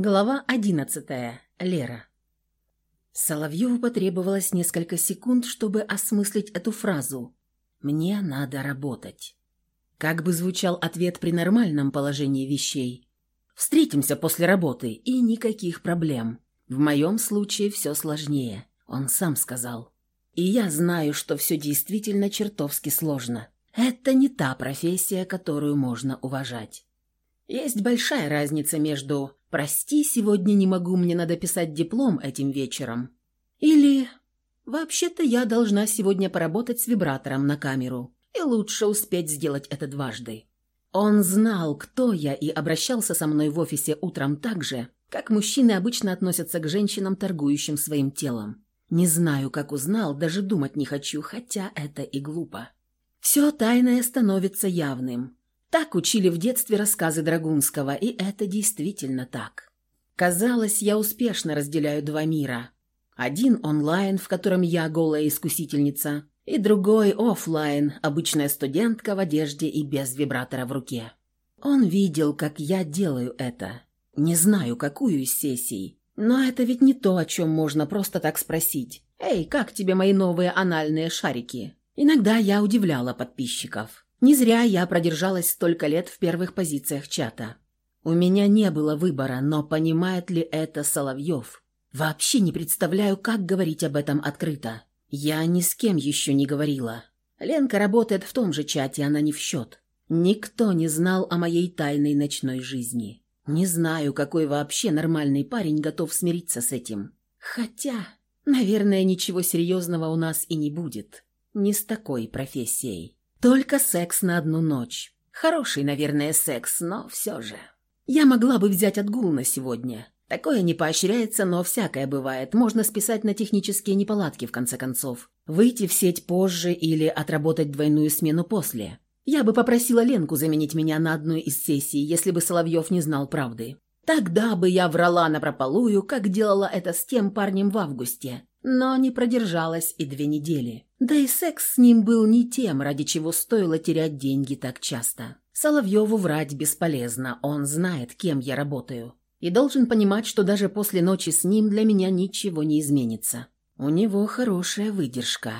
Глава одиннадцатая. Лера. Соловьеву потребовалось несколько секунд, чтобы осмыслить эту фразу «Мне надо работать». Как бы звучал ответ при нормальном положении вещей. «Встретимся после работы, и никаких проблем. В моем случае все сложнее», — он сам сказал. И я знаю, что все действительно чертовски сложно. Это не та профессия, которую можно уважать. Есть большая разница между «Прости, сегодня не могу, мне надо писать диплом этим вечером» или «Вообще-то я должна сегодня поработать с вибратором на камеру, и лучше успеть сделать это дважды». Он знал, кто я, и обращался со мной в офисе утром так же, как мужчины обычно относятся к женщинам, торгующим своим телом. Не знаю, как узнал, даже думать не хочу, хотя это и глупо. Все тайное становится явным. Так учили в детстве рассказы Драгунского, и это действительно так. Казалось, я успешно разделяю два мира. Один онлайн, в котором я голая искусительница, и другой офлайн, обычная студентка в одежде и без вибратора в руке. Он видел, как я делаю это. Не знаю, какую из сессий, но это ведь не то, о чем можно просто так спросить. «Эй, как тебе мои новые анальные шарики?» Иногда я удивляла подписчиков. Не зря я продержалась столько лет в первых позициях чата. У меня не было выбора, но понимает ли это Соловьев? Вообще не представляю, как говорить об этом открыто. Я ни с кем еще не говорила. Ленка работает в том же чате, она не в счет. Никто не знал о моей тайной ночной жизни. Не знаю, какой вообще нормальный парень готов смириться с этим. Хотя, наверное, ничего серьезного у нас и не будет. Не с такой профессией. Только секс на одну ночь. Хороший, наверное, секс, но все же. Я могла бы взять отгул на сегодня. Такое не поощряется, но всякое бывает. Можно списать на технические неполадки, в конце концов. Выйти в сеть позже или отработать двойную смену после. Я бы попросила Ленку заменить меня на одной из сессий, если бы Соловьев не знал правды. Тогда бы я врала напропалую, как делала это с тем парнем в августе. Но не продержалась и две недели. Да и секс с ним был не тем, ради чего стоило терять деньги так часто. Соловьеву врать бесполезно, он знает, кем я работаю. И должен понимать, что даже после ночи с ним для меня ничего не изменится. У него хорошая выдержка.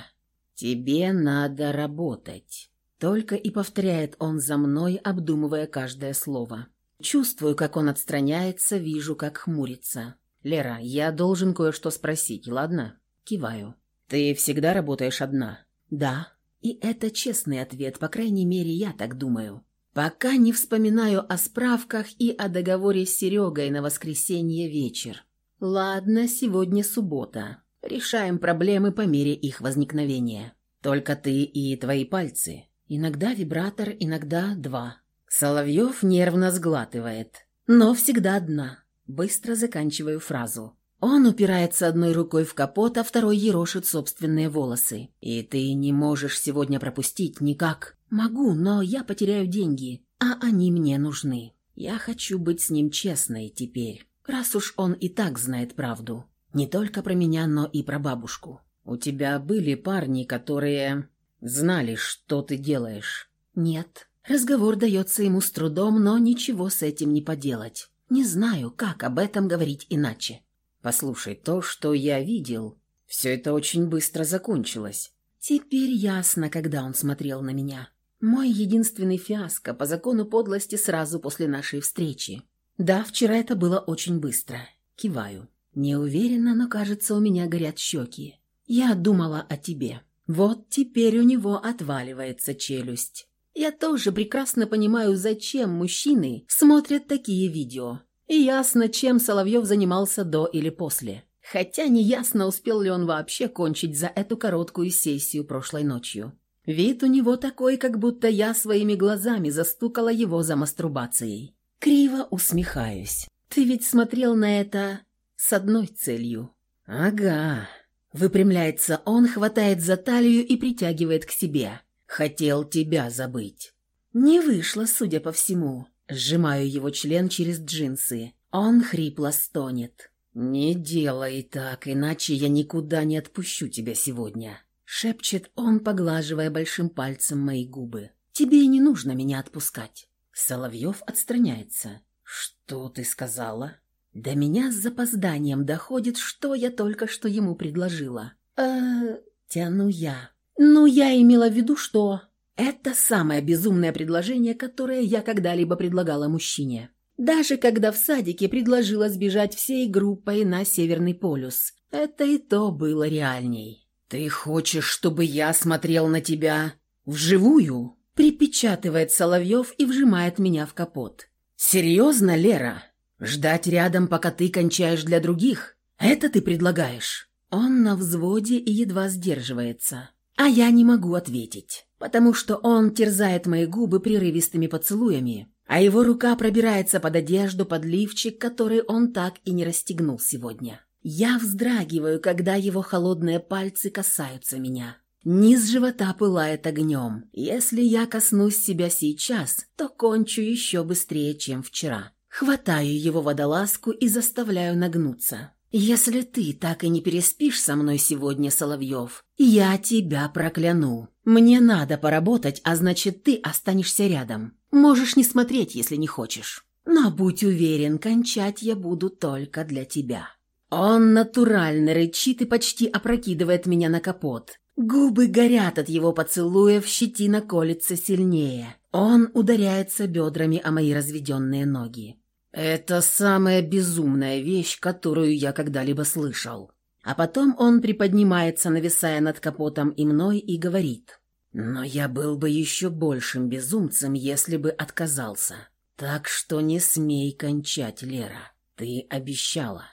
«Тебе надо работать». Только и повторяет он за мной, обдумывая каждое слово. Чувствую, как он отстраняется, вижу, как хмурится. «Лера, я должен кое-что спросить, ладно?» Киваю. «Ты всегда работаешь одна?» «Да». И это честный ответ, по крайней мере, я так думаю. Пока не вспоминаю о справках и о договоре с Серегой на воскресенье вечер. Ладно, сегодня суббота. Решаем проблемы по мере их возникновения. Только ты и твои пальцы. Иногда вибратор, иногда два. Соловьев нервно сглатывает. Но всегда одна. Быстро заканчиваю фразу. Он упирается одной рукой в капот, а второй ерошит собственные волосы. «И ты не можешь сегодня пропустить никак». «Могу, но я потеряю деньги, а они мне нужны. Я хочу быть с ним честной теперь, раз уж он и так знает правду. Не только про меня, но и про бабушку. У тебя были парни, которые знали, что ты делаешь?» «Нет». Разговор дается ему с трудом, но ничего с этим не поделать. Не знаю, как об этом говорить иначе. Послушай, то, что я видел, все это очень быстро закончилось. Теперь ясно, когда он смотрел на меня. Мой единственный фиаско по закону подлости сразу после нашей встречи. Да, вчера это было очень быстро. Киваю. Не уверена, но кажется, у меня горят щеки. Я думала о тебе. Вот теперь у него отваливается челюсть. Я тоже прекрасно понимаю, зачем мужчины смотрят такие видео. И ясно, чем Соловьев занимался до или после. Хотя не ясно, успел ли он вообще кончить за эту короткую сессию прошлой ночью. Вид у него такой, как будто я своими глазами застукала его за мастурбацией. Криво усмехаюсь. Ты ведь смотрел на это с одной целью. Ага. Выпрямляется он, хватает за талию и притягивает к себе. Хотел тебя забыть. Не вышло, судя по всему. Сжимаю его член через джинсы. Он хрипло стонет. «Не делай так, иначе я никуда не отпущу тебя сегодня», — шепчет он, поглаживая большим пальцем мои губы. «Тебе и не нужно меня отпускать». Соловьев отстраняется. «Что ты сказала?» До меня с запозданием доходит, что я только что ему предложила. э тяну я. Ну, я имела в виду, что... Это самое безумное предложение, которое я когда-либо предлагала мужчине. Даже когда в садике предложила сбежать всей группой на Северный полюс. Это и то было реальней. «Ты хочешь, чтобы я смотрел на тебя вживую?» Припечатывает Соловьев и вжимает меня в капот. «Серьезно, Лера? Ждать рядом, пока ты кончаешь для других? Это ты предлагаешь?» Он на взводе и едва сдерживается. А я не могу ответить, потому что он терзает мои губы прерывистыми поцелуями, а его рука пробирается под одежду, под лифчик, который он так и не расстегнул сегодня. Я вздрагиваю, когда его холодные пальцы касаются меня. Низ живота пылает огнем. Если я коснусь себя сейчас, то кончу еще быстрее, чем вчера. Хватаю его водолазку и заставляю нагнуться. «Если ты так и не переспишь со мной сегодня, Соловьев, я тебя прокляну. Мне надо поработать, а значит, ты останешься рядом. Можешь не смотреть, если не хочешь. Но будь уверен, кончать я буду только для тебя». Он натурально рычит и почти опрокидывает меня на капот. Губы горят от его поцелуев, щетина колется сильнее. Он ударяется бедрами о мои разведенные ноги. Это самая безумная вещь, которую я когда-либо слышал. А потом он приподнимается, нависая над капотом и мной, и говорит. Но я был бы еще большим безумцем, если бы отказался. Так что не смей кончать, Лера. Ты обещала.